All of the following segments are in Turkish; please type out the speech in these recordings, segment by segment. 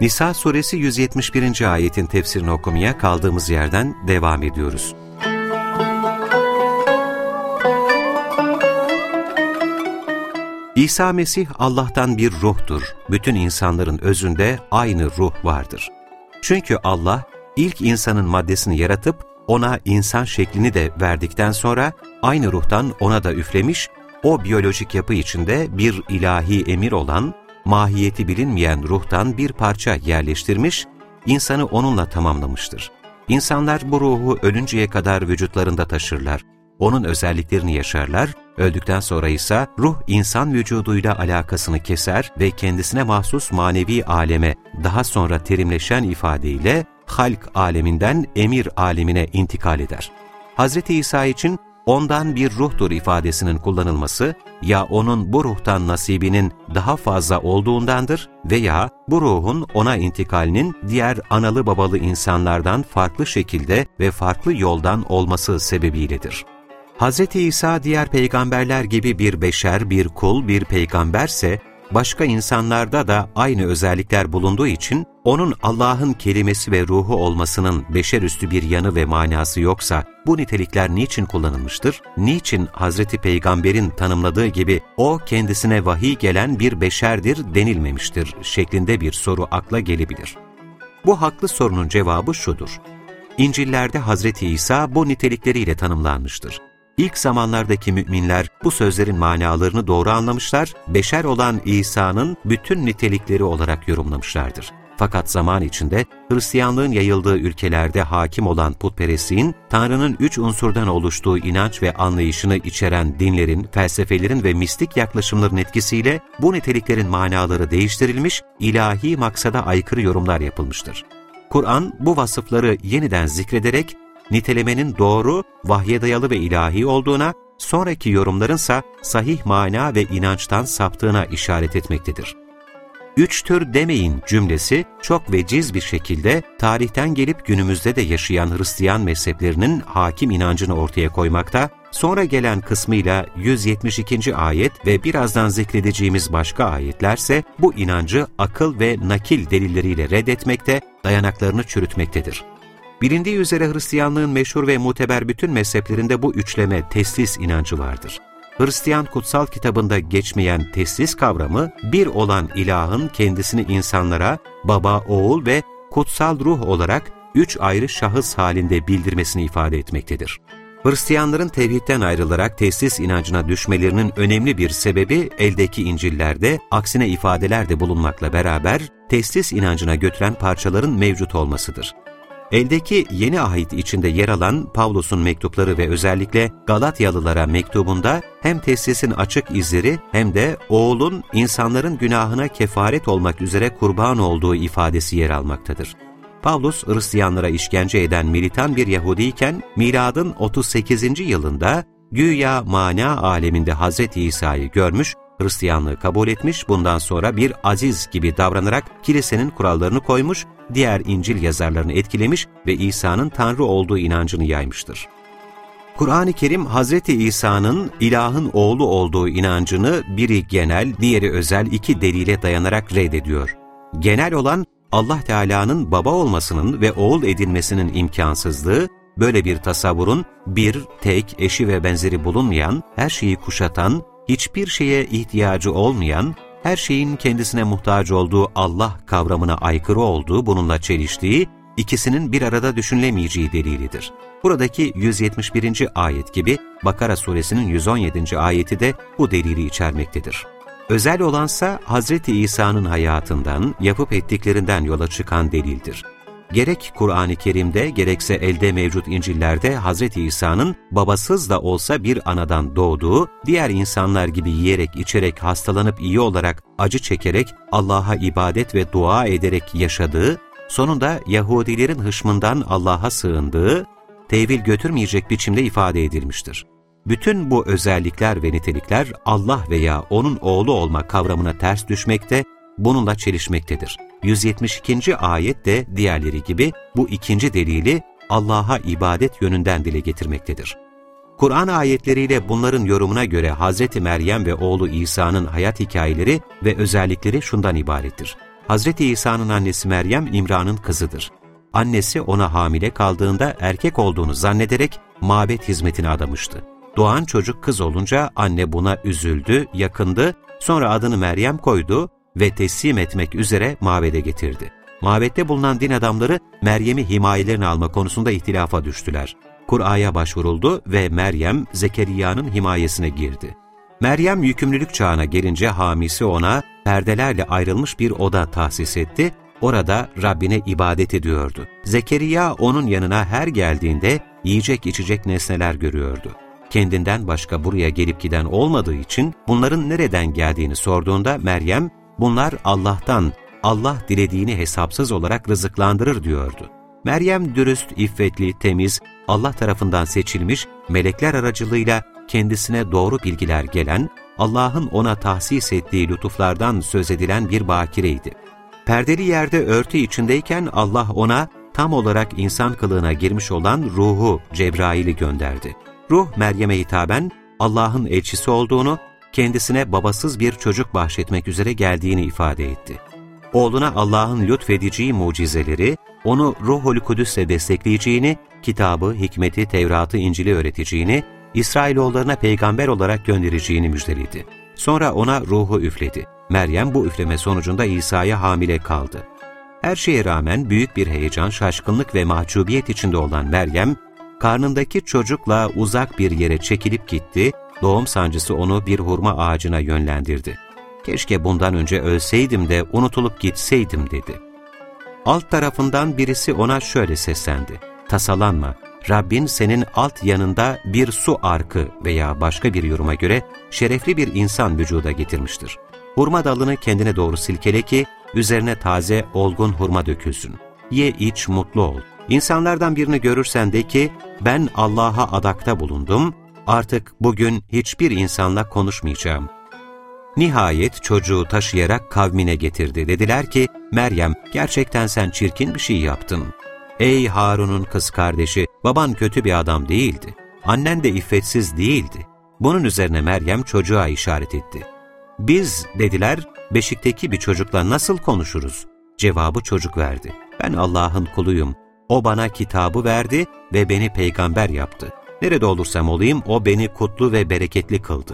Nisa suresi 171. ayetin tefsirini okumaya kaldığımız yerden devam ediyoruz. İsa Mesih Allah'tan bir ruhtur. Bütün insanların özünde aynı ruh vardır. Çünkü Allah ilk insanın maddesini yaratıp ona insan şeklini de verdikten sonra aynı ruhtan ona da üflemiş o biyolojik yapı içinde bir ilahi emir olan, mahiyeti bilinmeyen ruhtan bir parça yerleştirmiş, insanı onunla tamamlamıştır. İnsanlar bu ruhu ölünceye kadar vücutlarında taşırlar. Onun özelliklerini yaşarlar, öldükten sonra ise ruh insan vücuduyla alakasını keser ve kendisine mahsus manevi aleme daha sonra terimleşen ifadeyle halk aleminden emir alemine intikal eder. Hz. İsa için ondan bir ruhtur ifadesinin kullanılması ya onun bu ruhtan nasibinin daha fazla olduğundandır veya bu ruhun ona intikalinin diğer analı babalı insanlardan farklı şekilde ve farklı yoldan olması sebebiyledir. Hz. İsa diğer peygamberler gibi bir beşer, bir kul, bir peygamberse, başka insanlarda da aynı özellikler bulunduğu için onun Allah'ın kelimesi ve ruhu olmasının beşerüstü bir yanı ve manası yoksa bu nitelikler niçin kullanılmıştır? Niçin Hazreti Peygamber'in tanımladığı gibi o kendisine vahiy gelen bir beşerdir denilmemiştir şeklinde bir soru akla gelebilir. Bu haklı sorunun cevabı şudur. İncil'lerde Hazreti İsa bu nitelikleriyle tanımlanmıştır. İlk zamanlardaki müminler bu sözlerin manalarını doğru anlamışlar, beşer olan İsa'nın bütün nitelikleri olarak yorumlamışlardır. Fakat zaman içinde Hristiyanlığın yayıldığı ülkelerde hakim olan putperestliğin, Tanrı'nın üç unsurdan oluştuğu inanç ve anlayışını içeren dinlerin, felsefelerin ve mistik yaklaşımların etkisiyle bu niteliklerin manaları değiştirilmiş, ilahi maksada aykırı yorumlar yapılmıştır. Kur'an bu vasıfları yeniden zikrederek nitelemenin doğru, vahye dayalı ve ilahi olduğuna, sonraki yorumlarınsa sahih mana ve inançtan saptığına işaret etmektedir. Üç tür demeyin cümlesi çok veciz bir şekilde tarihten gelip günümüzde de yaşayan Hristiyan mezheplerinin hakim inancını ortaya koymakta, sonra gelen kısmıyla 172. ayet ve birazdan zikredeceğimiz başka ayetlerse bu inancı akıl ve nakil delilleriyle reddetmekte, dayanaklarını çürütmektedir. Bilindiği üzere Hristiyanlığın meşhur ve muteber bütün mezheplerinde bu üçleme teslis inancı vardır. Hristiyan kutsal kitabında geçmeyen teslis kavramı, bir olan ilahın kendisini insanlara baba, oğul ve kutsal ruh olarak üç ayrı şahıs halinde bildirmesini ifade etmektedir. Hristiyanların tevhidden ayrılarak teslis inancına düşmelerinin önemli bir sebebi eldeki İncil'lerde aksine ifadeler de bulunmakla beraber teslis inancına götüren parçaların mevcut olmasıdır. Eldeki yeni ahit içinde yer alan Pavlus'un mektupları ve özellikle Galatyalılara mektubunda hem teslisin açık izleri hem de oğulun insanların günahına kefaret olmak üzere kurban olduğu ifadesi yer almaktadır. Pavlus, Hristiyanlara işkence eden militan bir Yahudiyken, miladın 38. yılında güya mana aleminde Hz. İsa'yı görmüş Hristiyanlığı kabul etmiş, bundan sonra bir aziz gibi davranarak kilisenin kurallarını koymuş, diğer İncil yazarlarını etkilemiş ve İsa'nın Tanrı olduğu inancını yaymıştır. Kur'an-ı Kerim, Hz. İsa'nın ilahın oğlu olduğu inancını biri genel, diğeri özel iki delile dayanarak reddediyor. Genel olan, Allah Teala'nın baba olmasının ve oğul edilmesinin imkansızlığı, böyle bir tasavvurun bir, tek, eşi ve benzeri bulunmayan, her şeyi kuşatan, hiçbir şeye ihtiyacı olmayan, her şeyin kendisine muhtaç olduğu Allah kavramına aykırı olduğu bununla çeliştiği, ikisinin bir arada düşünülemeyeceği delilidir. Buradaki 171. ayet gibi Bakara suresinin 117. ayeti de bu delili içermektedir. Özel olansa Hz. İsa'nın hayatından, yapıp ettiklerinden yola çıkan delildir gerek Kur'an-ı Kerim'de gerekse elde mevcut İncil'lerde Hz. İsa'nın babasız da olsa bir anadan doğduğu, diğer insanlar gibi yiyerek, içerek, hastalanıp iyi olarak, acı çekerek, Allah'a ibadet ve dua ederek yaşadığı, sonunda Yahudilerin hışmından Allah'a sığındığı, tevil götürmeyecek biçimde ifade edilmiştir. Bütün bu özellikler ve nitelikler Allah veya O'nun oğlu olma kavramına ters düşmekte, bununla çelişmektedir. 172. ayet de diğerleri gibi bu ikinci delili Allah'a ibadet yönünden dile getirmektedir. Kur'an ayetleriyle bunların yorumuna göre Hz. Meryem ve oğlu İsa'nın hayat hikayeleri ve özellikleri şundan ibarettir. Hz. İsa'nın annesi Meryem İmran'ın kızıdır. Annesi ona hamile kaldığında erkek olduğunu zannederek mabet hizmetine adamıştı. Doğan çocuk kız olunca anne buna üzüldü, yakındı, sonra adını Meryem koydu ve teslim etmek üzere mabede getirdi. Mabette bulunan din adamları Meryem'i himayelerine alma konusunda ihtilafa düştüler. Kur'a'ya başvuruldu ve Meryem Zekeriya'nın himayesine girdi. Meryem yükümlülük çağına gelince hamisi ona perdelerle ayrılmış bir oda tahsis etti, orada Rabbine ibadet ediyordu. Zekeriya onun yanına her geldiğinde yiyecek içecek nesneler görüyordu. Kendinden başka buraya gelip giden olmadığı için bunların nereden geldiğini sorduğunda Meryem, bunlar Allah'tan, Allah dilediğini hesapsız olarak rızıklandırır diyordu. Meryem dürüst, iffetli, temiz, Allah tarafından seçilmiş, melekler aracılığıyla kendisine doğru bilgiler gelen, Allah'ın ona tahsis ettiği lütuflardan söz edilen bir bakireydi. Perdeli yerde örtü içindeyken Allah ona tam olarak insan kılığına girmiş olan ruhu Cebrail'i gönderdi. Ruh Meryem'e hitaben Allah'ın elçisi olduğunu, kendisine babasız bir çocuk bahşetmek üzere geldiğini ifade etti. Oğluna Allah'ın lütfedeceği mucizeleri, onu Ruhul Kudüs'le destekleyeceğini, kitabı, hikmeti, Tevrat'ı, İncil'i öğreteceğini, İsrailoğullarına peygamber olarak göndereceğini müjdeledi. Sonra ona ruhu üfledi. Meryem bu üfleme sonucunda İsa'ya hamile kaldı. Her şeye rağmen büyük bir heyecan, şaşkınlık ve mahcubiyet içinde olan Meryem, karnındaki çocukla uzak bir yere çekilip gitti, doğum sancısı onu bir hurma ağacına yönlendirdi. Keşke bundan önce ölseydim de unutulup gitseydim dedi. Alt tarafından birisi ona şöyle seslendi. Tasalanma, Rabbin senin alt yanında bir su arkı veya başka bir yoruma göre şerefli bir insan vücuda getirmiştir. Hurma dalını kendine doğru silkele ki üzerine taze, olgun hurma dökülsün. Ye iç, mutlu ol. İnsanlardan birini görürsen de ki ben Allah'a adakta bulundum, artık bugün hiçbir insanla konuşmayacağım. Nihayet çocuğu taşıyarak kavmine getirdi. Dediler ki, Meryem gerçekten sen çirkin bir şey yaptın. Ey Harun'un kız kardeşi, baban kötü bir adam değildi. Annen de iffetsiz değildi. Bunun üzerine Meryem çocuğa işaret etti. Biz, dediler, beşikteki bir çocukla nasıl konuşuruz? Cevabı çocuk verdi. Ben Allah'ın kuluyum. O bana kitabı verdi ve beni peygamber yaptı. Nerede olursam olayım o beni kutlu ve bereketli kıldı.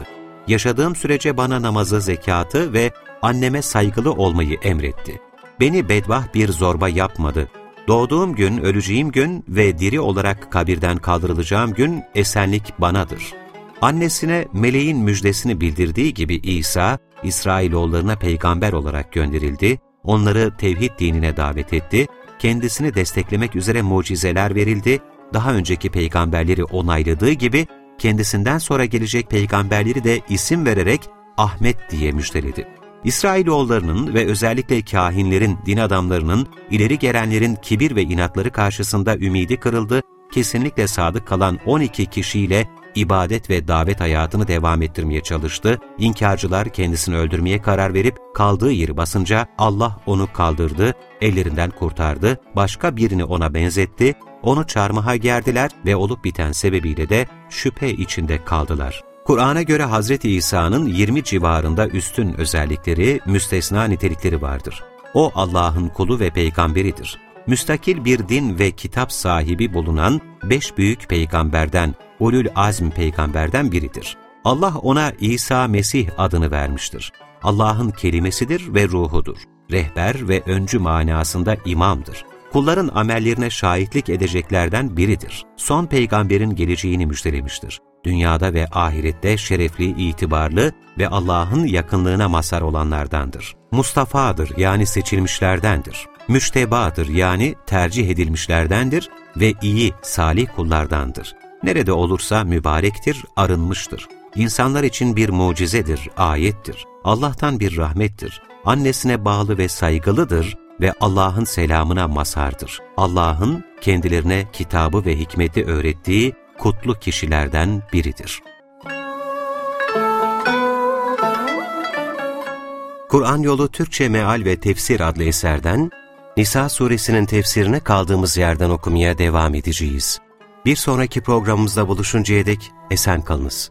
Yaşadığım sürece bana namazı, zekatı ve anneme saygılı olmayı emretti. Beni bedbah bir zorba yapmadı. Doğduğum gün, öleceğim gün ve diri olarak kabirden kaldırılacağım gün esenlik banadır. Annesine meleğin müjdesini bildirdiği gibi İsa, İsrailoğullarına peygamber olarak gönderildi, onları tevhid dinine davet etti, kendisini desteklemek üzere mucizeler verildi, daha önceki peygamberleri onayladığı gibi kendisinden sonra gelecek peygamberleri de isim vererek Ahmet diye müjdeledi. İsrailoğullarının ve özellikle kahinlerin, din adamlarının, ileri gelenlerin kibir ve inatları karşısında ümidi kırıldı, kesinlikle sadık kalan 12 kişiyle ibadet ve davet hayatını devam ettirmeye çalıştı. İnkarcılar kendisini öldürmeye karar verip kaldığı yeri basınca Allah onu kaldırdı, ellerinden kurtardı, başka birini ona benzetti, onu çarmıha gerdiler ve olup biten sebebiyle de şüphe içinde kaldılar. Kur'an'a göre Hz. İsa'nın 20 civarında üstün özellikleri, müstesna nitelikleri vardır. O Allah'ın kulu ve peygamberidir. Müstakil bir din ve kitap sahibi bulunan beş büyük peygamberden, Ulul Azm peygamberden biridir. Allah ona İsa Mesih adını vermiştir. Allah'ın kelimesidir ve ruhudur. Rehber ve öncü manasında imamdır kulların amellerine şahitlik edeceklerden biridir. Son peygamberin geleceğini müjdelemiştir. Dünyada ve ahirette şerefli, itibarlı ve Allah'ın yakınlığına mazhar olanlardandır. Mustafa'dır yani seçilmişlerdendir. Müştebadır yani tercih edilmişlerdendir ve iyi, salih kullardandır. Nerede olursa mübarektir, arınmıştır. İnsanlar için bir mucizedir, ayettir. Allah'tan bir rahmettir. Annesine bağlı ve saygılıdır, ve Allah'ın selamına mazhardır. Allah'ın kendilerine kitabı ve hikmeti öğrettiği kutlu kişilerden biridir. Kur'an Yolu Türkçe Meal ve Tefsir adlı eserden Nisa suresinin tefsirine kaldığımız yerden okumaya devam edeceğiz. Bir sonraki programımızda buluşuncaya dek esen kalınız.